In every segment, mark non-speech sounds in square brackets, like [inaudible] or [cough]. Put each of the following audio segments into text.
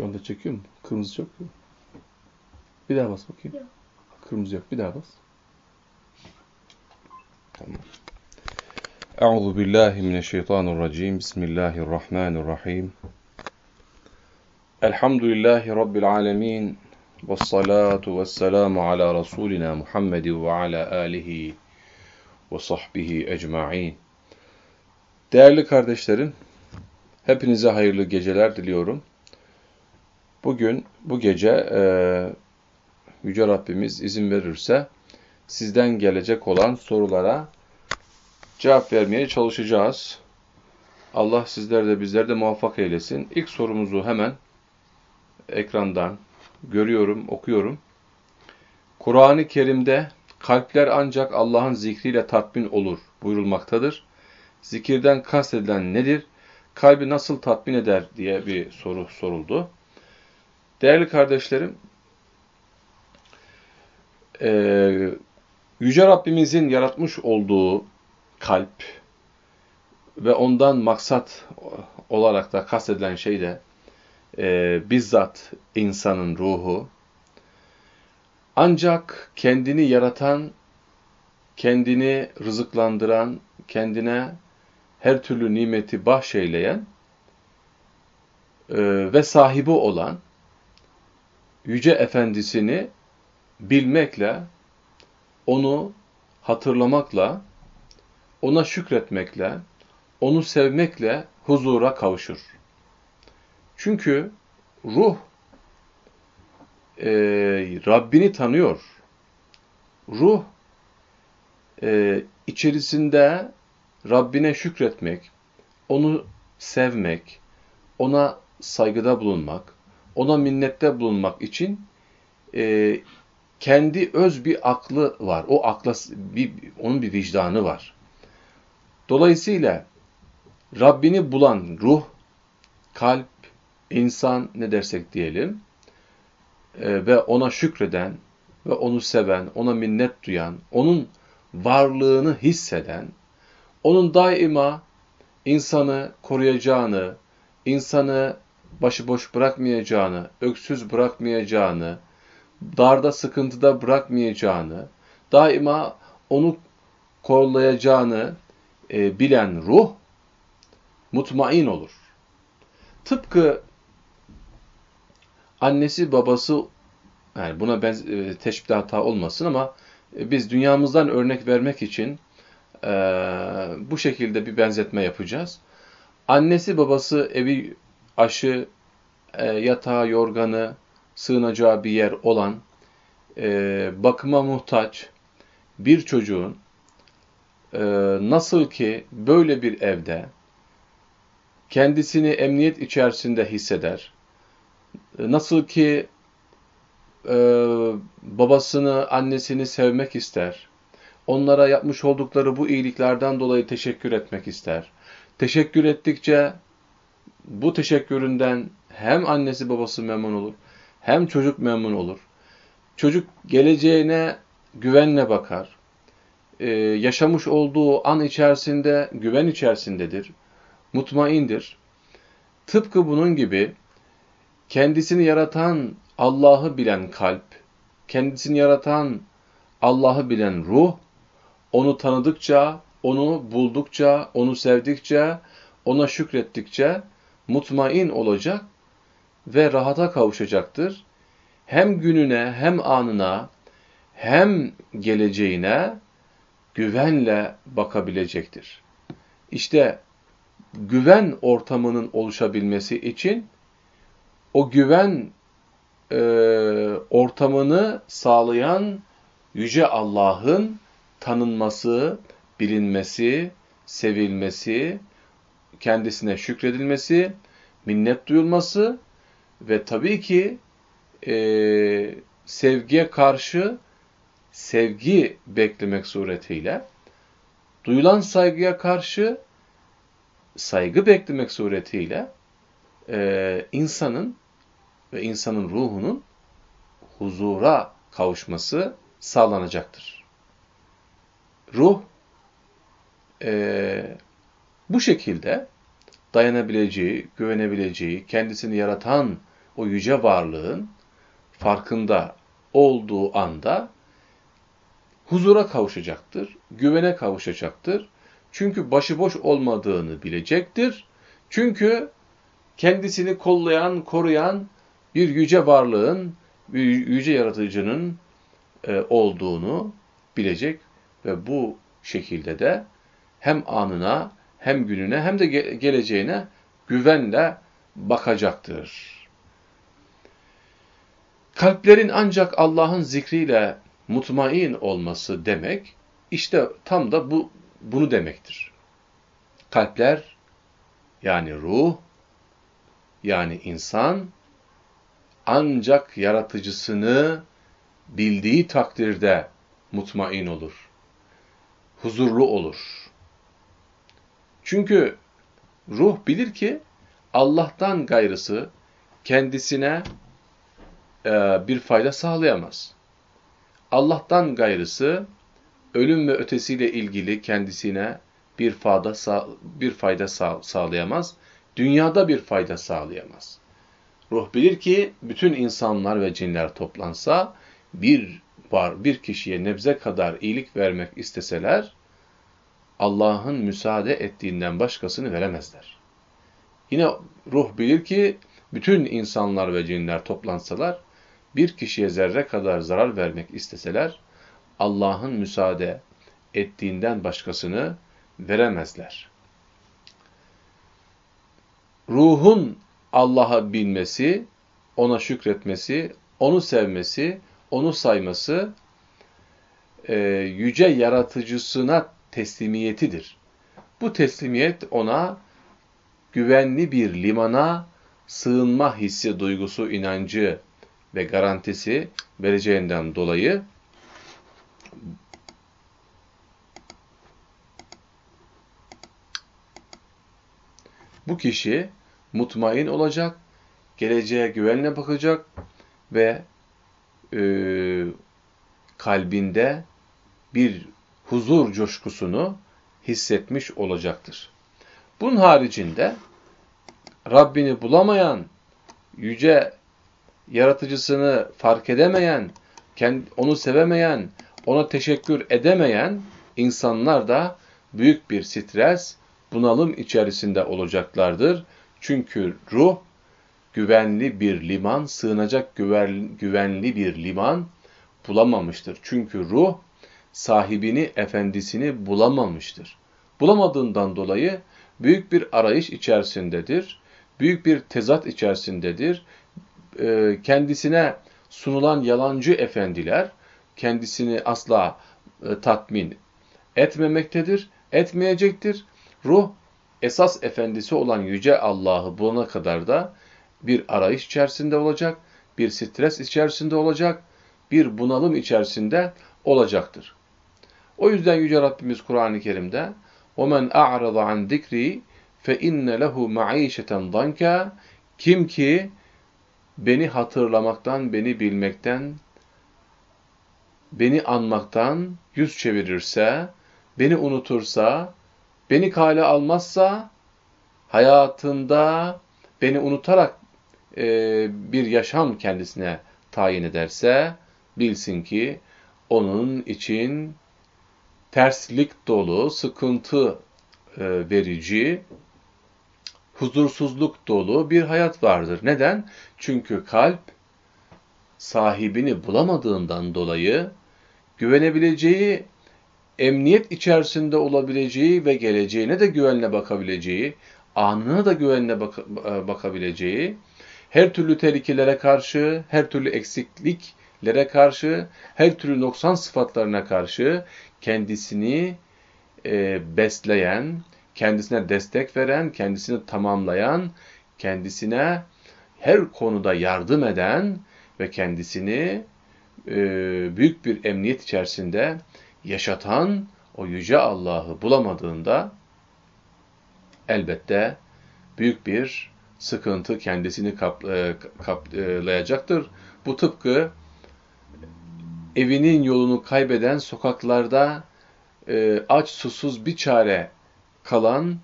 Şu anda çekiyor mu? Kırmızı yok mu? Bir daha bas bakayım. Yok. Kırmızı yok. Bir daha bas. Tamam. Euzu billahi mineşşeytanirracim. Bismillahirrahmanirrahim. Elhamdülillahi rabbil alamin. Ves salatu vesselamu ala rasulina Muhammed ve ala alihi ve sahbihi ecmaîn. Değerli kardeşlerim, hepinize hayırlı geceler diliyorum. Bugün, bu gece e, Yüce Rabbimiz izin verirse sizden gelecek olan sorulara cevap vermeye çalışacağız. Allah sizler de bizler de muvaffak eylesin. İlk sorumuzu hemen ekrandan görüyorum, okuyorum. Kur'an-ı Kerim'de kalpler ancak Allah'ın zikriyle tatmin olur buyurulmaktadır. Zikirden kastedilen nedir? Kalbi nasıl tatmin eder diye bir soru soruldu. Değerli kardeşlerim, e, Yüce Rabbimizin yaratmış olduğu kalp ve ondan maksat olarak da kastedilen şey de e, bizzat insanın ruhu, ancak kendini yaratan, kendini rızıklandıran, kendine her türlü nimeti bahşeyleyen e, ve sahibi olan Yüce Efendisini bilmekle, onu hatırlamakla, ona şükretmekle, onu sevmekle huzura kavuşur. Çünkü ruh e, Rabbini tanıyor. Ruh e, içerisinde Rabbine şükretmek, onu sevmek, ona saygıda bulunmak, ona minnette bulunmak için e, kendi öz bir aklı var. O akla bir, onun bir vicdanı var. Dolayısıyla Rabbini bulan ruh, kalp, insan ne dersek diyelim e, ve ona şükreden ve onu seven, ona minnet duyan, onun varlığını hisseden, onun daima insanı koruyacağını, insanı başıboş bırakmayacağını, öksüz bırakmayacağını, darda sıkıntıda bırakmayacağını, daima onu kollayacağını e, bilen ruh mutmain olur. Tıpkı annesi babası yani buna benz e, teşbih hata olmasın ama e, biz dünyamızdan örnek vermek için e, bu şekilde bir benzetme yapacağız. Annesi babası evi aşı, e, yatağı, yorganı, sığınacağı bir yer olan, e, bakıma muhtaç bir çocuğun e, nasıl ki böyle bir evde kendisini emniyet içerisinde hisseder, nasıl ki e, babasını, annesini sevmek ister, onlara yapmış oldukları bu iyiliklerden dolayı teşekkür etmek ister. Teşekkür ettikçe bu teşekküründen hem annesi babası memnun olur, hem çocuk memnun olur. Çocuk geleceğine güvenle bakar. Ee, yaşamış olduğu an içerisinde güven içerisindedir. Mutmaindir. Tıpkı bunun gibi kendisini yaratan Allah'ı bilen kalp, kendisini yaratan Allah'ı bilen ruh, onu tanıdıkça, onu buldukça, onu sevdikçe, ona şükrettikçe mutmain olacak ve rahata kavuşacaktır. Hem gününe, hem anına, hem geleceğine güvenle bakabilecektir. İşte güven ortamının oluşabilmesi için o güven e, ortamını sağlayan Yüce Allah'ın tanınması, bilinmesi, sevilmesi, kendisine şükredilmesi, minnet duyulması ve tabii ki e, sevgiye karşı sevgi beklemek suretiyle, duyulan saygıya karşı saygı beklemek suretiyle e, insanın ve insanın ruhunun huzura kavuşması sağlanacaktır. Ruh e, bu şekilde dayanabileceği, güvenebileceği, kendisini yaratan o yüce varlığın farkında olduğu anda huzura kavuşacaktır, güvene kavuşacaktır. Çünkü başıboş olmadığını bilecektir. Çünkü kendisini kollayan, koruyan bir yüce varlığın, bir yüce yaratıcının e, olduğunu bilecek ve bu şekilde de hem anına hem gününe hem de geleceğine güvenle bakacaktır. Kalplerin ancak Allah'ın zikriyle mutmain olması demek, işte tam da bu bunu demektir. Kalpler, yani ruh, yani insan, ancak yaratıcısını bildiği takdirde mutmain olur. Huzurlu olur. Çünkü ruh bilir ki Allah'tan gayrısı kendisine e, bir fayda sağlayamaz. Allah'tan gayrısı ölüm ve ötesiyle ilgili kendisine bir fayda, bir fayda sağ, sağlayamaz. Dünyada bir fayda sağlayamaz. Ruh bilir ki bütün insanlar ve cinler toplansa bir var bir kişiye nebze kadar iyilik vermek isteseler Allah'ın müsaade ettiğinden başkasını veremezler. Yine ruh bilir ki bütün insanlar ve cinler toplansalar bir kişiye zerre kadar zarar vermek isteseler Allah'ın müsaade ettiğinden başkasını veremezler. Ruhun Allah'a bilmesi, ona şükretmesi, onu sevmesi, onu sayması e, yüce yaratıcısına teslimiyetidir. Bu teslimiyet ona güvenli bir limana sığınma hissi, duygusu, inancı ve garantisi vereceğinden dolayı bu kişi mutmain olacak, geleceğe güvenle bakacak ve e, kalbinde bir huzur coşkusunu hissetmiş olacaktır. Bunun haricinde Rabbini bulamayan, yüce yaratıcısını fark edemeyen, onu sevemeyen, ona teşekkür edemeyen insanlar da büyük bir stres, bunalım içerisinde olacaklardır. Çünkü ruh güvenli bir liman, sığınacak güvenli bir liman bulamamıştır. Çünkü ruh sahibini, efendisini bulamamıştır. Bulamadığından dolayı büyük bir arayış içerisindedir. Büyük bir tezat içerisindedir. Ee, kendisine sunulan yalancı efendiler kendisini asla e, tatmin etmemektedir, etmeyecektir. Ruh esas efendisi olan yüce Allah'ı bulana kadar da bir arayış içerisinde olacak, bir stres içerisinde olacak, bir bunalım içerisinde olacaktır. O yüzden Yüce Rabbimiz Kur'an-ı Kerim'de وَمَنْ أَعْرَضَ عَنْ ذِكْرِي فَاِنَّ لَهُ مَعِيشَةً ضَنْكَ Kim ki beni hatırlamaktan, beni bilmekten, beni anmaktan yüz çevirirse, beni unutursa, beni kale almazsa, hayatında beni unutarak e, bir yaşam kendisine tayin ederse, bilsin ki onun için terslik dolu, sıkıntı e, verici, huzursuzluk dolu bir hayat vardır. Neden? Çünkü kalp sahibini bulamadığından dolayı güvenebileceği, emniyet içerisinde olabileceği ve geleceğine de güvenle bakabileceği, anına da güvenle bak e, bakabileceği, her türlü tehlikelere karşı, her türlü eksikliklere karşı, her türlü noksan sıfatlarına karşı kendisini e, besleyen, kendisine destek veren, kendisini tamamlayan, kendisine her konuda yardım eden ve kendisini e, büyük bir emniyet içerisinde yaşatan o yüce Allah'ı bulamadığında elbette büyük bir sıkıntı kendisini e, kaplayacaktır. Bu tıpkı evinin yolunu kaybeden sokaklarda e, aç susuz bir çare kalan,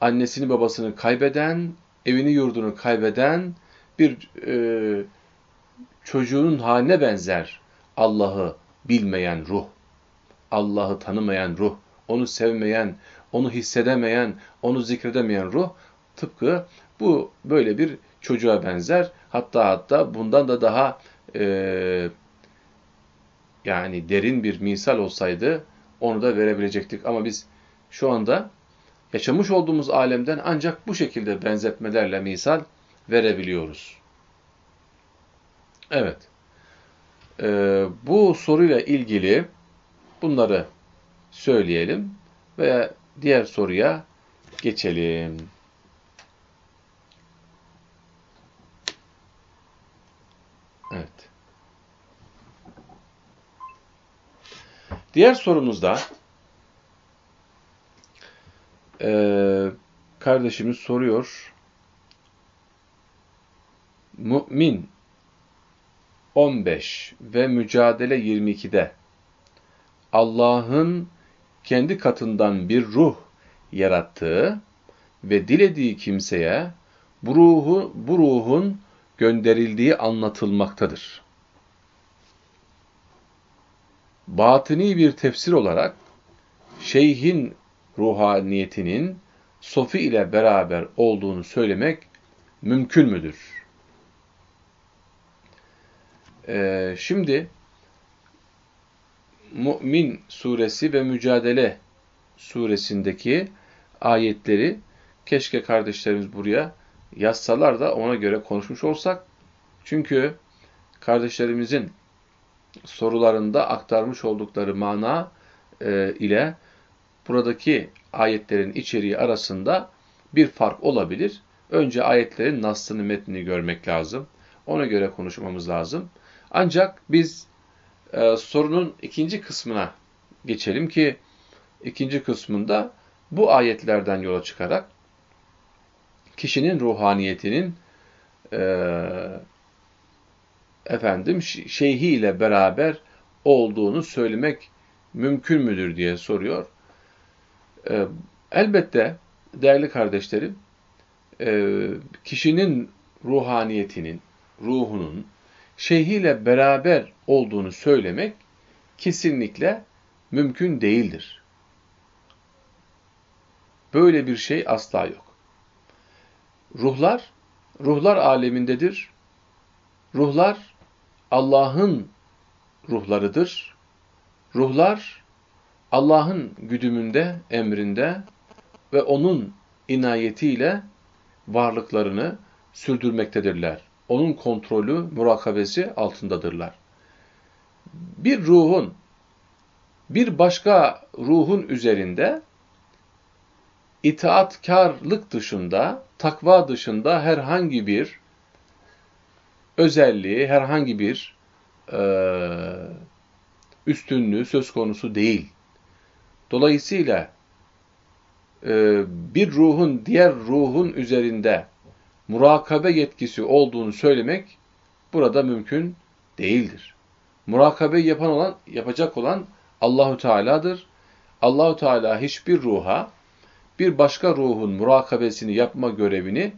annesini babasını kaybeden, evini yurdunu kaybeden bir e, çocuğun haline benzer Allah'ı bilmeyen ruh, Allah'ı tanımayan ruh, onu sevmeyen, onu hissedemeyen, onu zikredemeyen ruh tıpkı bu böyle bir çocuğa benzer. Hatta hatta bundan da daha e, yani derin bir misal olsaydı onu da verebilecektik. Ama biz şu anda yaşamış olduğumuz alemden ancak bu şekilde benzetmelerle misal verebiliyoruz. Evet. Ee, bu soruyla ilgili bunları söyleyelim ve diğer soruya geçelim. Evet. Diğer sorumuzda e, kardeşimiz soruyor. Mümin 15 ve Mücadele 22'de Allah'ın kendi katından bir ruh yarattığı ve dilediği kimseye bu, ruhu, bu ruhun gönderildiği anlatılmaktadır. Batini bir tefsir olarak şeyhin ruhaniyetinin sofi ile beraber olduğunu söylemek mümkün müdür? Ee, şimdi Mü'min suresi ve Mücadele suresindeki ayetleri keşke kardeşlerimiz buraya yazsalar da ona göre konuşmuş olsak. Çünkü kardeşlerimizin sorularında aktarmış oldukları mana e, ile buradaki ayetlerin içeriği arasında bir fark olabilir. Önce ayetlerin naslını, metnini görmek lazım. Ona göre konuşmamız lazım. Ancak biz e, sorunun ikinci kısmına geçelim ki ikinci kısmında bu ayetlerden yola çıkarak kişinin ruhaniyetinin e, efendim şeyhi ile beraber olduğunu söylemek mümkün müdür diye soruyor. E, elbette değerli kardeşlerim e, kişinin ruhaniyetinin, ruhunun şeyhiyle beraber olduğunu söylemek kesinlikle mümkün değildir. Böyle bir şey asla yok. Ruhlar, ruhlar alemindedir. Ruhlar Allah'ın ruhlarıdır. Ruhlar Allah'ın güdümünde, emrinde ve O'nun inayetiyle varlıklarını sürdürmektedirler onun kontrolü, murakabesi altındadırlar. Bir ruhun bir başka ruhun üzerinde itaatkarlık dışında, takva dışında herhangi bir özelliği, herhangi bir e, üstünlüğü söz konusu değil. Dolayısıyla e, bir ruhun diğer ruhun üzerinde murakabe yetkisi olduğunu söylemek burada mümkün değildir. Murakabe yapan olan, yapacak olan Allahu Teala'dır. Allahu Teala hiçbir ruha bir başka ruhun murakabesini yapma görevini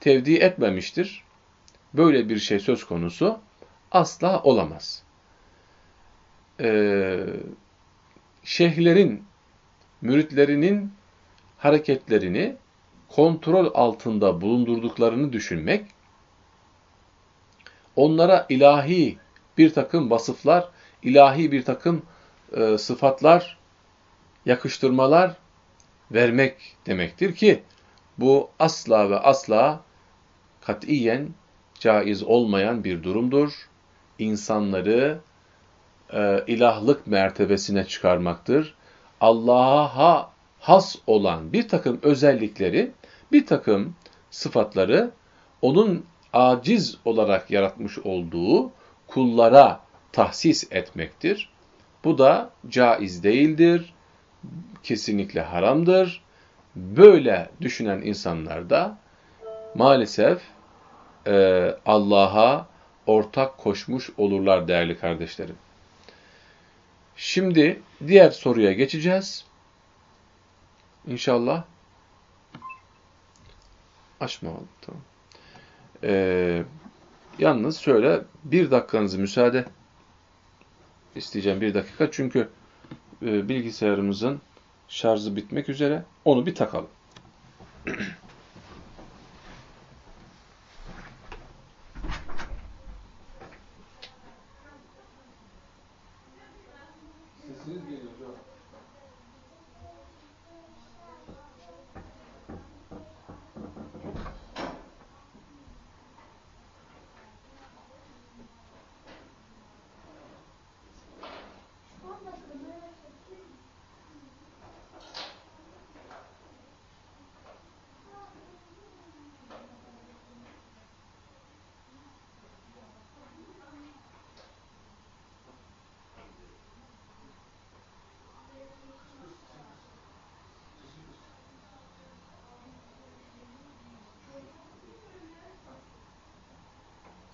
tevdi etmemiştir. Böyle bir şey söz konusu asla olamaz. Ee, şeyhlerin, müritlerinin hareketlerini kontrol altında bulundurduklarını düşünmek, onlara ilahi bir takım vasıflar, ilahi bir takım e, sıfatlar, yakıştırmalar vermek demektir ki, bu asla ve asla katiyen caiz olmayan bir durumdur. İnsanları e, ilahlık mertebesine çıkarmaktır. Allah'a has olan bir takım özellikleri bir takım sıfatları onun aciz olarak yaratmış olduğu kullara tahsis etmektir. Bu da caiz değildir, kesinlikle haramdır. Böyle düşünen insanlar da maalesef e, Allah'a ortak koşmuş olurlar değerli kardeşlerim. Şimdi diğer soruya geçeceğiz. İnşallah. Açma Tamam. Ee, yalnız şöyle bir dakikanızı müsaade isteyeceğim bir dakika. Çünkü e, bilgisayarımızın şarjı bitmek üzere. Onu bir takalım. [clears throat]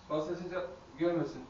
Sesi gelmesin.